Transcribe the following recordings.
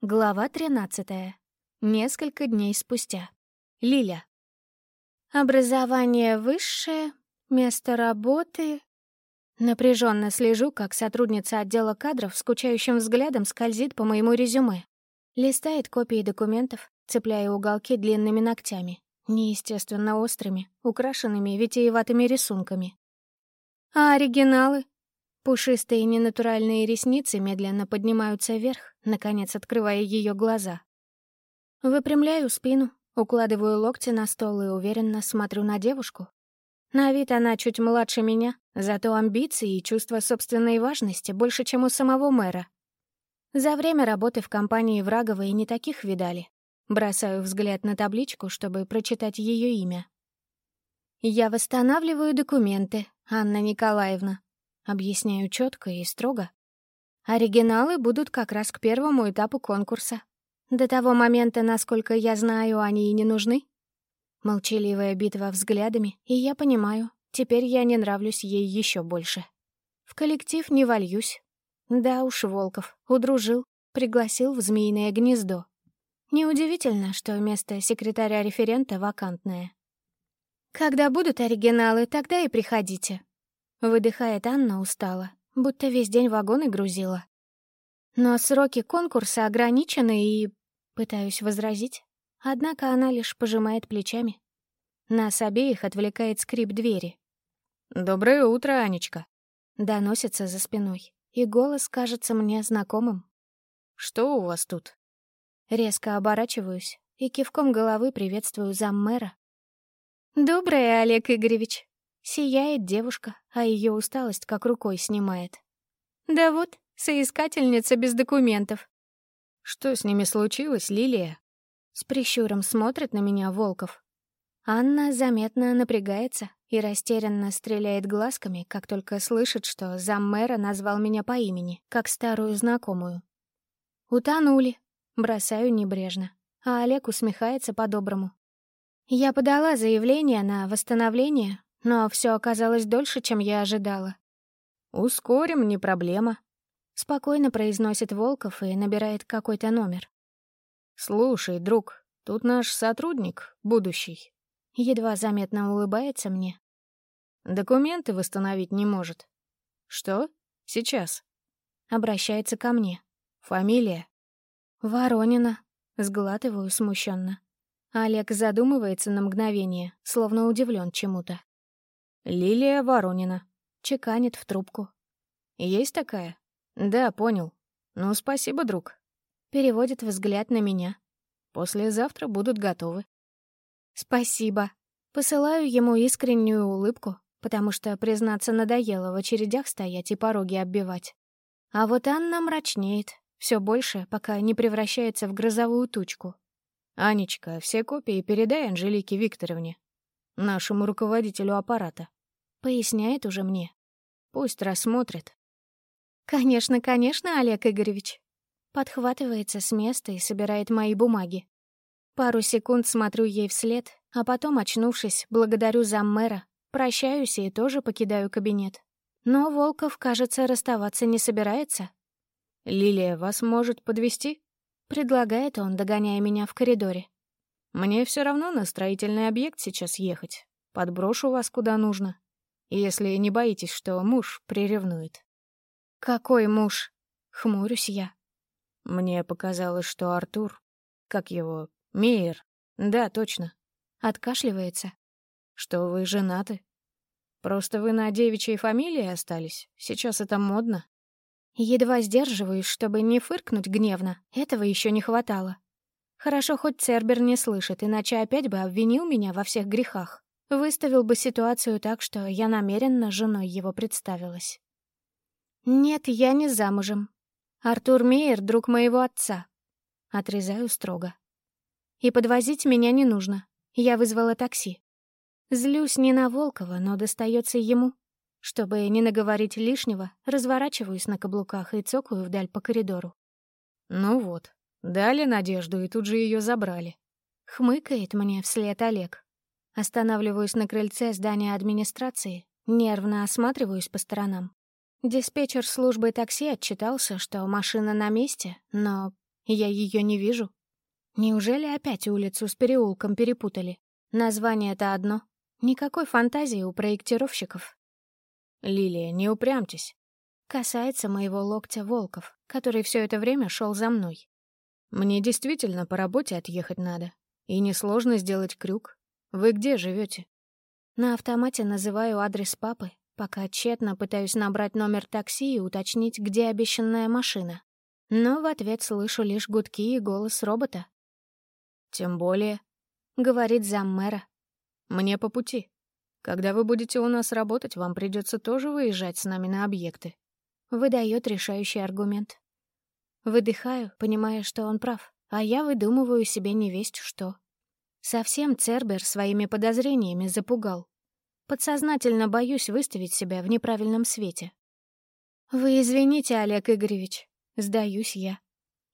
Глава 13. Несколько дней спустя. Лиля. Образование высшее, место работы. Напряженно слежу, как сотрудница отдела кадров скучающим взглядом скользит по моему резюме. Листает копии документов, цепляя уголки длинными ногтями, неестественно острыми, украшенными витиеватыми рисунками. А оригиналы? Пушистые ненатуральные ресницы медленно поднимаются вверх, наконец открывая ее глаза. Выпрямляю спину, укладываю локти на стол и уверенно смотрю на девушку. На вид она чуть младше меня, зато амбиции и чувство собственной важности больше, чем у самого мэра. За время работы в компании Враговой не таких видали. Бросаю взгляд на табличку, чтобы прочитать ее имя. «Я восстанавливаю документы, Анна Николаевна», Объясняю четко и строго. Оригиналы будут как раз к первому этапу конкурса. До того момента, насколько я знаю, они и не нужны. Молчаливая битва взглядами, и я понимаю, теперь я не нравлюсь ей еще больше. В коллектив не вольюсь. Да уж, Волков, удружил, пригласил в змеиное гнездо. Неудивительно, что место секретаря-референта вакантное. Когда будут оригиналы, тогда и приходите. Выдыхает Анна устало, будто весь день вагоны грузила. Но сроки конкурса ограничены и... Пытаюсь возразить, однако она лишь пожимает плечами. Нас обеих отвлекает скрип двери. «Доброе утро, Анечка!» Доносится за спиной, и голос кажется мне знакомым. «Что у вас тут?» Резко оборачиваюсь и кивком головы приветствую заммэра. «Доброе, Олег Игоревич!» Сияет девушка, а ее усталость как рукой снимает. Да вот, соискательница без документов. Что с ними случилось, Лилия? С прищуром смотрит на меня Волков. Анна заметно напрягается и растерянно стреляет глазками, как только слышит, что заммэра назвал меня по имени, как старую знакомую. «Утонули», — бросаю небрежно, а Олег усмехается по-доброму. Я подала заявление на восстановление, но все оказалось дольше, чем я ожидала. «Ускорим, не проблема», — спокойно произносит Волков и набирает какой-то номер. «Слушай, друг, тут наш сотрудник, будущий». Едва заметно улыбается мне. «Документы восстановить не может». «Что? Сейчас?» Обращается ко мне. «Фамилия?» «Воронина», — сглатываю смущенно. Олег задумывается на мгновение, словно удивлен чему-то. «Лилия Воронина», — чеканит в трубку. «Есть такая?» «Да, понял. Ну, спасибо, друг». Переводит взгляд на меня. «Послезавтра будут готовы». «Спасибо». Посылаю ему искреннюю улыбку, потому что, признаться, надоело в очередях стоять и пороги оббивать. А вот Анна мрачнеет, все больше, пока не превращается в грозовую тучку. «Анечка, все копии передай Анжелике Викторовне, нашему руководителю аппарата. Поясняет уже мне. Пусть рассмотрит. «Конечно, конечно, Олег Игоревич». Подхватывается с места и собирает мои бумаги. Пару секунд смотрю ей вслед, а потом, очнувшись, благодарю заммэра, прощаюсь и тоже покидаю кабинет. Но Волков, кажется, расставаться не собирается. «Лилия вас может подвести? предлагает он, догоняя меня в коридоре. «Мне все равно на строительный объект сейчас ехать. Подброшу вас куда нужно если не боитесь, что муж приревнует». «Какой муж?» — хмурюсь я. Мне показалось, что Артур... Как его? Мейер. Да, точно. Откашливается. Что вы женаты. Просто вы на девичьей фамилии остались. Сейчас это модно. Едва сдерживаюсь, чтобы не фыркнуть гневно. Этого еще не хватало. Хорошо, хоть Цербер не слышит, иначе опять бы обвинил меня во всех грехах. Выставил бы ситуацию так, что я намеренно женой его представилась. «Нет, я не замужем. Артур Мейер — друг моего отца». Отрезаю строго. «И подвозить меня не нужно. Я вызвала такси. Злюсь не на Волкова, но достается ему. Чтобы не наговорить лишнего, разворачиваюсь на каблуках и цокаю вдаль по коридору. Ну вот, дали надежду и тут же ее забрали. Хмыкает мне вслед Олег. Останавливаюсь на крыльце здания администрации, нервно осматриваюсь по сторонам. Диспетчер службы такси отчитался, что машина на месте, но Я ее не вижу. Неужели опять улицу с переулком перепутали? Название-то одно. Никакой фантазии у проектировщиков. «Лилия, не упрямьтесь». Касается моего локтя Волков, который все это время шел за мной. «Мне действительно по работе отъехать надо. И несложно сделать крюк. Вы где живете? На автомате называю адрес папы, пока тщетно пытаюсь набрать номер такси и уточнить, где обещанная машина. Но в ответ слышу лишь гудки и голос робота. «Тем более», — говорит заммэра. «Мне по пути. Когда вы будете у нас работать, вам придется тоже выезжать с нами на объекты». Выдает решающий аргумент. Выдыхаю, понимая, что он прав, а я выдумываю себе невесть что. Совсем Цербер своими подозрениями запугал. Подсознательно боюсь выставить себя в неправильном свете. «Вы извините, Олег Игоревич», — сдаюсь я.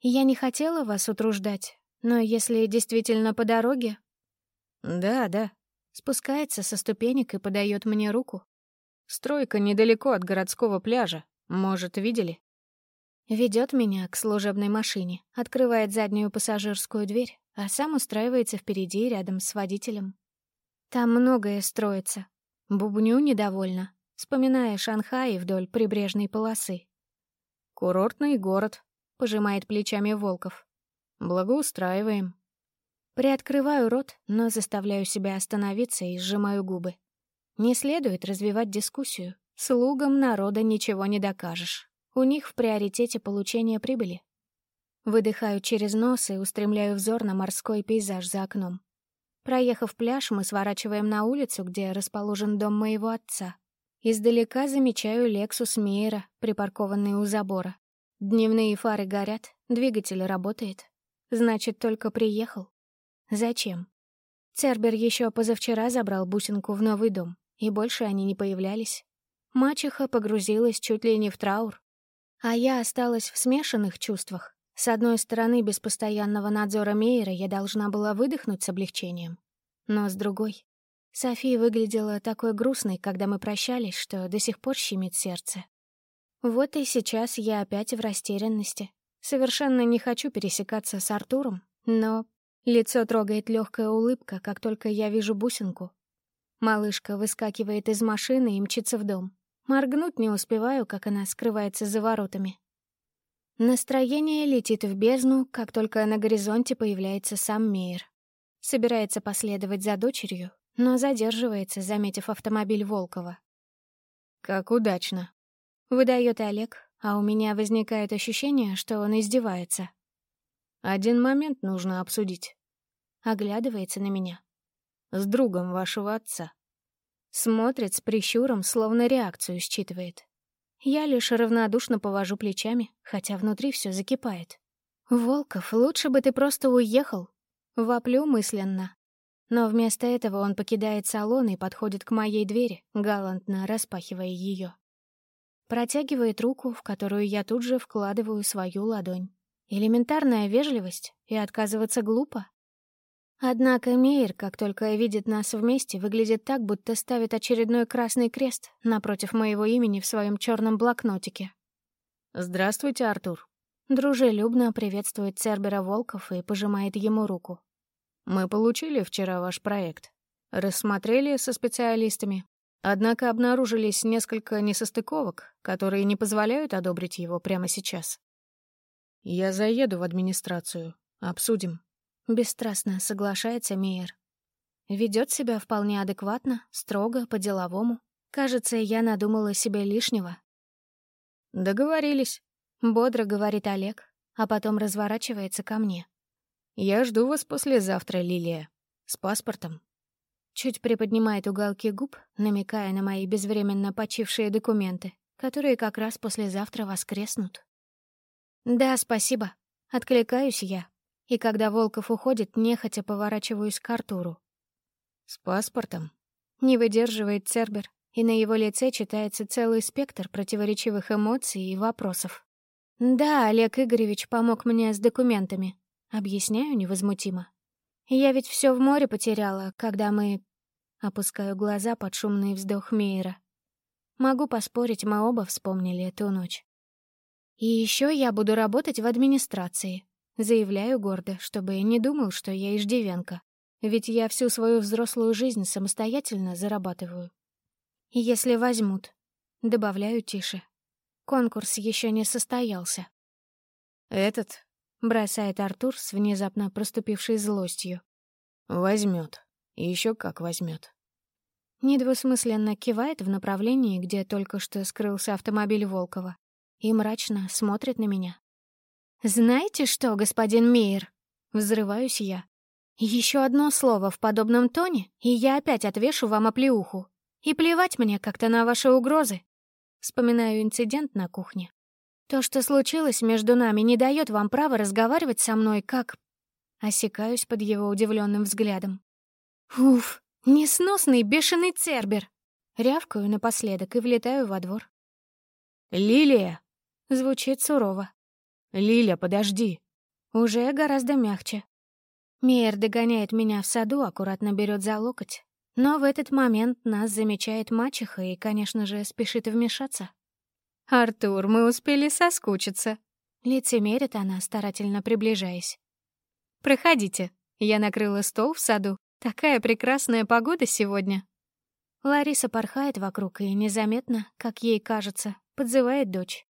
«Я не хотела вас утруждать, но если действительно по дороге...» «Да, да», — спускается со ступенек и подает мне руку. «Стройка недалеко от городского пляжа. Может, видели?» Ведет меня к служебной машине, открывает заднюю пассажирскую дверь, а сам устраивается впереди рядом с водителем. Там многое строится. Бубню недовольно, вспоминая Шанхай вдоль прибрежной полосы. «Курортный город», — пожимает плечами Волков. «Благоустраиваем». Приоткрываю рот, но заставляю себя остановиться и сжимаю губы. Не следует развивать дискуссию. Слугам народа ничего не докажешь. У них в приоритете получение прибыли. Выдыхаю через нос и устремляю взор на морской пейзаж за окном. Проехав пляж, мы сворачиваем на улицу, где расположен дом моего отца. Издалека замечаю Лексус Мейера, припаркованный у забора. Дневные фары горят, двигатель работает. Значит, только приехал. Зачем? Цербер еще позавчера забрал бусинку в новый дом, и больше они не появлялись. Мачеха погрузилась чуть ли не в траур, а я осталась в смешанных чувствах. С одной стороны, без постоянного надзора Мейера я должна была выдохнуть с облегчением. Но с другой... София выглядела такой грустной, когда мы прощались, что до сих пор щемит сердце. Вот и сейчас я опять в растерянности. Совершенно не хочу пересекаться с Артуром, но лицо трогает легкая улыбка, как только я вижу бусинку. Малышка выскакивает из машины и мчится в дом. Моргнуть не успеваю, как она скрывается за воротами. Настроение летит в бездну, как только на горизонте появляется сам Мейер. Собирается последовать за дочерью, но задерживается, заметив автомобиль Волкова. «Как удачно», — выдает Олег, а у меня возникает ощущение, что он издевается. «Один момент нужно обсудить». Оглядывается на меня. «С другом вашего отца». Смотрит с прищуром, словно реакцию считывает. Я лишь равнодушно повожу плечами, хотя внутри все закипает. «Волков, лучше бы ты просто уехал!» Воплю мысленно. Но вместо этого он покидает салон и подходит к моей двери, галантно распахивая ее. Протягивает руку, в которую я тут же вкладываю свою ладонь. Элементарная вежливость, и отказываться глупо. Однако Мейер, как только видит нас вместе, выглядит так, будто ставит очередной красный крест напротив моего имени в своем черном блокнотике. «Здравствуйте, Артур». Дружелюбно приветствует Цербера Волков и пожимает ему руку. «Мы получили вчера ваш проект. Рассмотрели со специалистами. Однако обнаружились несколько несостыковок, которые не позволяют одобрить его прямо сейчас. Я заеду в администрацию. Обсудим. Бесстрастно соглашается Мейер. Ведет себя вполне адекватно, строго, по-деловому. Кажется, я надумала себе лишнего. «Договорились», — бодро говорит Олег, а потом разворачивается ко мне. «Я жду вас послезавтра, Лилия. С паспортом». Чуть приподнимает уголки губ, намекая на мои безвременно почившие документы, которые как раз послезавтра воскреснут. «Да, спасибо», — откликаюсь я, и когда Волков уходит, нехотя поворачиваюсь к Артуру. «С паспортом?» Не выдерживает Цербер, и на его лице читается целый спектр противоречивых эмоций и вопросов. «Да, Олег Игоревич помог мне с документами», — объясняю невозмутимо. «Я ведь все в море потеряла, когда мы...» Опускаю глаза под шумный вздох Мейера. Могу поспорить, мы оба вспомнили эту ночь. «И еще я буду работать в администрации», Заявляю гордо, чтобы не думал, что я иждивенка. Ведь я всю свою взрослую жизнь самостоятельно зарабатываю. Если возьмут, добавляю тише. Конкурс еще не состоялся. Этот, бросает Артур с внезапно проступившей злостью. Возьмет. И еще как возьмет. Недвусмысленно кивает в направлении, где только что скрылся автомобиль Волкова, и мрачно смотрит на меня. «Знаете что, господин Мейер?» Взрываюсь я. Еще одно слово в подобном тоне, и я опять отвешу вам оплеуху. И плевать мне как-то на ваши угрозы. Вспоминаю инцидент на кухне. То, что случилось между нами, не дает вам права разговаривать со мной, как... Осекаюсь под его удивленным взглядом. Уф, несносный бешеный цербер. Рявкаю напоследок и влетаю во двор. «Лилия!» Звучит сурово. «Лиля, подожди!» Уже гораздо мягче. Мейер догоняет меня в саду, аккуратно берет за локоть. Но в этот момент нас замечает мачеха и, конечно же, спешит вмешаться. «Артур, мы успели соскучиться», — лицемерит она, старательно приближаясь. «Проходите, я накрыла стол в саду. Такая прекрасная погода сегодня». Лариса порхает вокруг и незаметно, как ей кажется, подзывает дочь.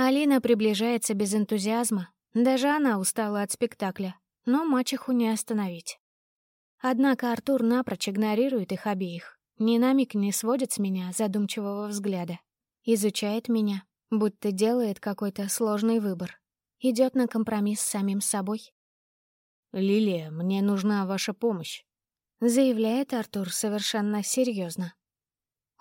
Алина приближается без энтузиазма. Даже она устала от спектакля, но мачеху не остановить. Однако Артур напрочь игнорирует их обеих, ни на миг не сводит с меня задумчивого взгляда. Изучает меня, будто делает какой-то сложный выбор. Идет на компромисс с самим собой. «Лилия, мне нужна ваша помощь», — заявляет Артур совершенно серьезно.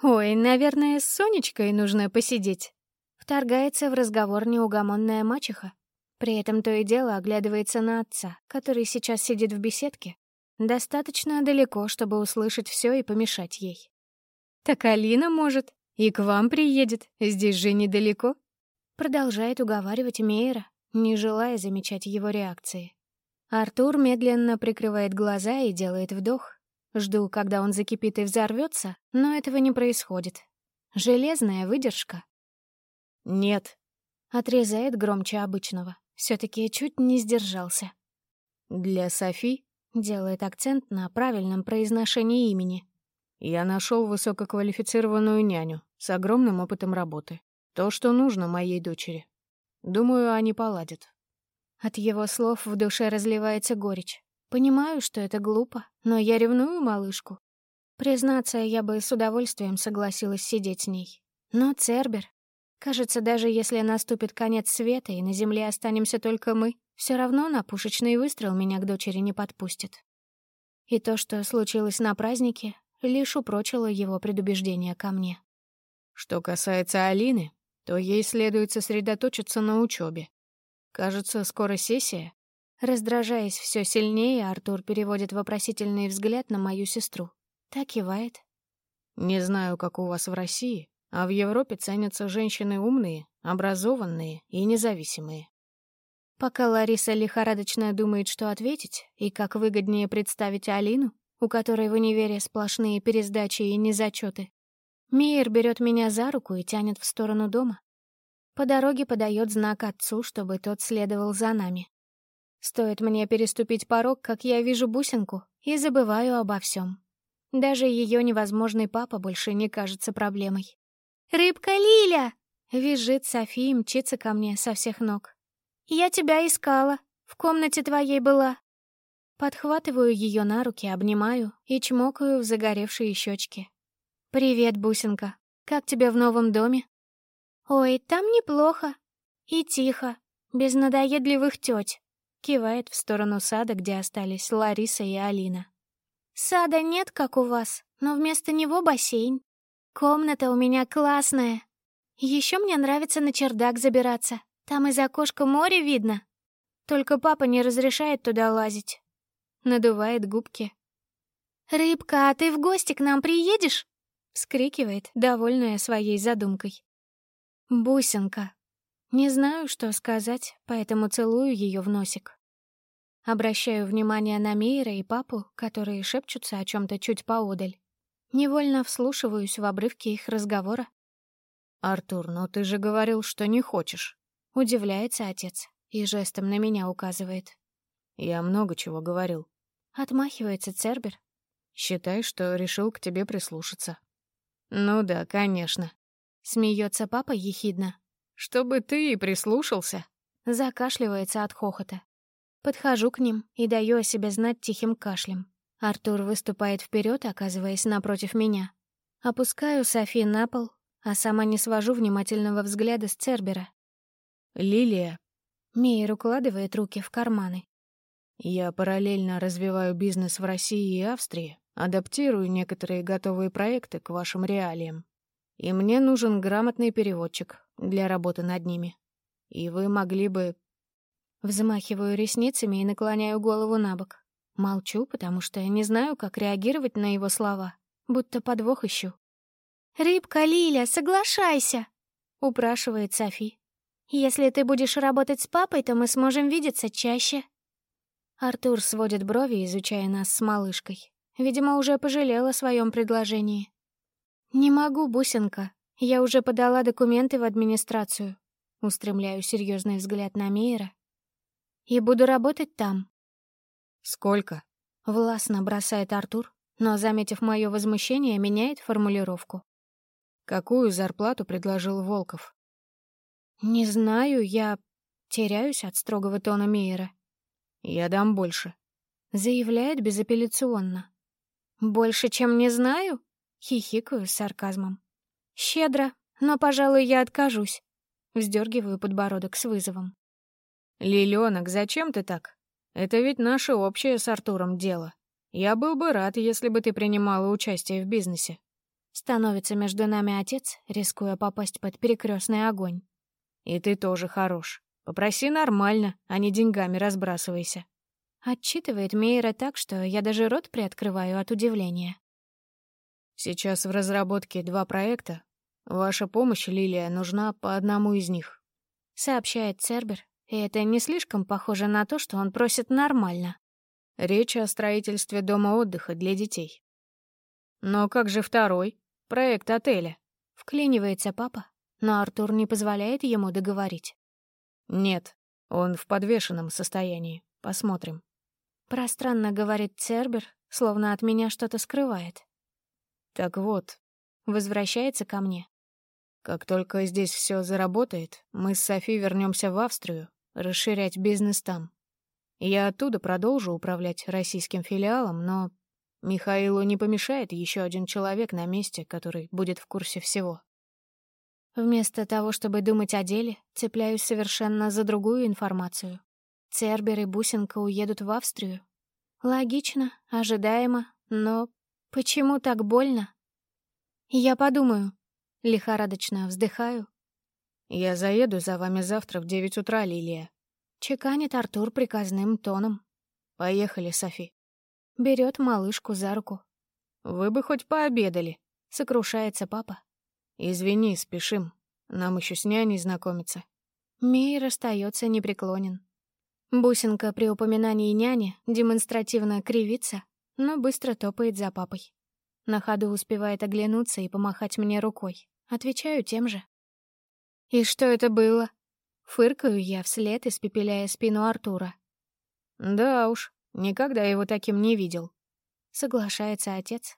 «Ой, наверное, с Сонечкой нужно посидеть». Вторгается в разговор неугомонная мачеха, при этом то и дело оглядывается на отца, который сейчас сидит в беседке, достаточно далеко, чтобы услышать все и помешать ей. «Так Алина может, и к вам приедет, здесь же недалеко», продолжает уговаривать Мейера, не желая замечать его реакции. Артур медленно прикрывает глаза и делает вдох. Жду, когда он закипит и взорвется, но этого не происходит. Железная выдержка. «Нет», — отрезает громче обычного. Все-таки чуть не сдержался. «Для Софи?» — делает акцент на правильном произношении имени. «Я нашел высококвалифицированную няню с огромным опытом работы. То, что нужно моей дочери. Думаю, они поладят». От его слов в душе разливается горечь. Понимаю, что это глупо, но я ревную малышку. Признаться, я бы с удовольствием согласилась сидеть с ней. Но Цербер Кажется, даже если наступит конец света и на земле останемся только мы, все равно на пушечный выстрел меня к дочери не подпустит. И то, что случилось на празднике, лишь упрочило его предубеждение ко мне. Что касается Алины, то ей следует сосредоточиться на учебе. Кажется, скоро сессия. Раздражаясь все сильнее, Артур переводит вопросительный взгляд на мою сестру. Так кивает. «Не знаю, как у вас в России, а в Европе ценятся женщины умные, образованные и независимые. Пока Лариса лихорадочно думает, что ответить, и как выгоднее представить Алину, у которой в универе сплошные пересдачи и незачеты, Мейер берет меня за руку и тянет в сторону дома. По дороге подает знак отцу, чтобы тот следовал за нами. Стоит мне переступить порог, как я вижу бусинку и забываю обо всем. Даже ее невозможный папа больше не кажется проблемой. «Рыбка Лиля!» — визжит София и мчится ко мне со всех ног. «Я тебя искала. В комнате твоей была». Подхватываю ее на руки, обнимаю и чмокаю в загоревшие щечки. «Привет, бусинка. Как тебе в новом доме?» «Ой, там неплохо. И тихо, без надоедливых теть», — кивает в сторону сада, где остались Лариса и Алина. «Сада нет, как у вас, но вместо него бассейн. Комната у меня классная. Еще мне нравится на чердак забираться. Там из окошка море видно. Только папа не разрешает туда лазить. Надувает губки. «Рыбка, а ты в гости к нам приедешь?» Вскрикивает, довольная своей задумкой. «Бусинка». Не знаю, что сказать, поэтому целую ее в носик. Обращаю внимание на Мейра и папу, которые шепчутся о чем то чуть поодаль. Невольно вслушиваюсь в обрывки их разговора. «Артур, но ты же говорил, что не хочешь», — удивляется отец. и жестом на меня указывает. «Я много чего говорил». Отмахивается Цербер. «Считай, что решил к тебе прислушаться». «Ну да, конечно». Смеется папа ехидно. «Чтобы ты и прислушался». Закашливается от хохота. Подхожу к ним и даю о себе знать тихим кашлем. Артур выступает вперед, оказываясь напротив меня. Опускаю Софи на пол, а сама не свожу внимательного взгляда с Цербера. «Лилия». Мейер укладывает руки в карманы. «Я параллельно развиваю бизнес в России и Австрии, адаптирую некоторые готовые проекты к вашим реалиям. И мне нужен грамотный переводчик для работы над ними. И вы могли бы...» Взмахиваю ресницами и наклоняю голову на бок. Молчу, потому что я не знаю, как реагировать на его слова, будто подвох ищу. «Рыбка Лиля, соглашайся!» — упрашивает Софи. «Если ты будешь работать с папой, то мы сможем видеться чаще». Артур сводит брови, изучая нас с малышкой. Видимо, уже пожалел о своем предложении. «Не могу, бусинка. Я уже подала документы в администрацию». Устремляю серьезный взгляд на Мейера. «И буду работать там». «Сколько?» — властно бросает Артур, но, заметив мое возмущение, меняет формулировку. Какую зарплату предложил Волков? Не знаю, я теряюсь от строгого тона Мейера. Я дам больше. Заявляет безапелляционно. Больше, чем не знаю? Хихикаю с сарказмом. Щедро, но, пожалуй, я откажусь. Вздергиваю подбородок с вызовом. Лилёнок, зачем ты так? Это ведь наше общее с Артуром дело. Я был бы рад, если бы ты принимала участие в бизнесе. Становится между нами отец, рискуя попасть под перекрестный огонь. И ты тоже хорош. Попроси нормально, а не деньгами разбрасывайся. Отчитывает Мейра так, что я даже рот приоткрываю от удивления. Сейчас в разработке два проекта. Ваша помощь, Лилия, нужна по одному из них. Сообщает Цербер, и это не слишком похоже на то, что он просит нормально. Речь о строительстве дома отдыха для детей. Но как же второй? Проект отеля. Вклинивается папа, но Артур не позволяет ему договорить. Нет, он в подвешенном состоянии. Посмотрим. Пространно говорит Цербер, словно от меня что-то скрывает. Так вот, возвращается ко мне. Как только здесь все заработает, мы с Софи вернемся в Австрию, расширять бизнес там. Я оттуда продолжу управлять российским филиалом, но Михаилу не помешает еще один человек на месте, который будет в курсе всего. Вместо того, чтобы думать о деле, цепляюсь совершенно за другую информацию. Цербер и Бусинка уедут в Австрию. Логично, ожидаемо, но почему так больно? Я подумаю. Лихорадочно вздыхаю. «Я заеду за вами завтра в девять утра, Лилия», — чеканит Артур приказным тоном. «Поехали, Софи». Берет малышку за руку. «Вы бы хоть пообедали», — сокрушается папа. «Извини, спешим. Нам еще с няней знакомиться». Мейр остается непреклонен. Бусинка при упоминании няни демонстративно кривится, но быстро топает за папой. На ходу успевает оглянуться и помахать мне рукой. Отвечаю тем же. «И что это было?» Фыркаю я вслед, испепеляя спину Артура. «Да уж, Никогда его таким не видел. Соглашается отец.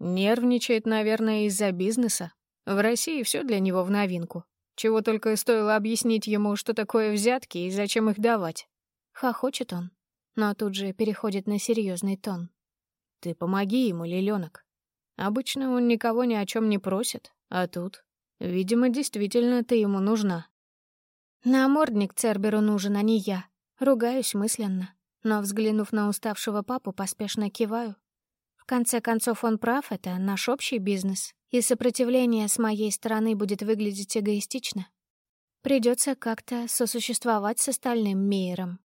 Нервничает, наверное, из-за бизнеса. В России все для него в новинку. Чего только стоило объяснить ему, что такое взятки и зачем их давать. Хохочет он, но тут же переходит на серьезный тон. Ты помоги ему, лилёнок. Обычно он никого ни о чем не просит, а тут, видимо, действительно ты ему нужна. Намордник Церберу нужен, а не я. Ругаюсь мысленно но, взглянув на уставшего папу, поспешно киваю. В конце концов, он прав, это наш общий бизнес, и сопротивление с моей стороны будет выглядеть эгоистично. Придется как-то сосуществовать с остальным миром.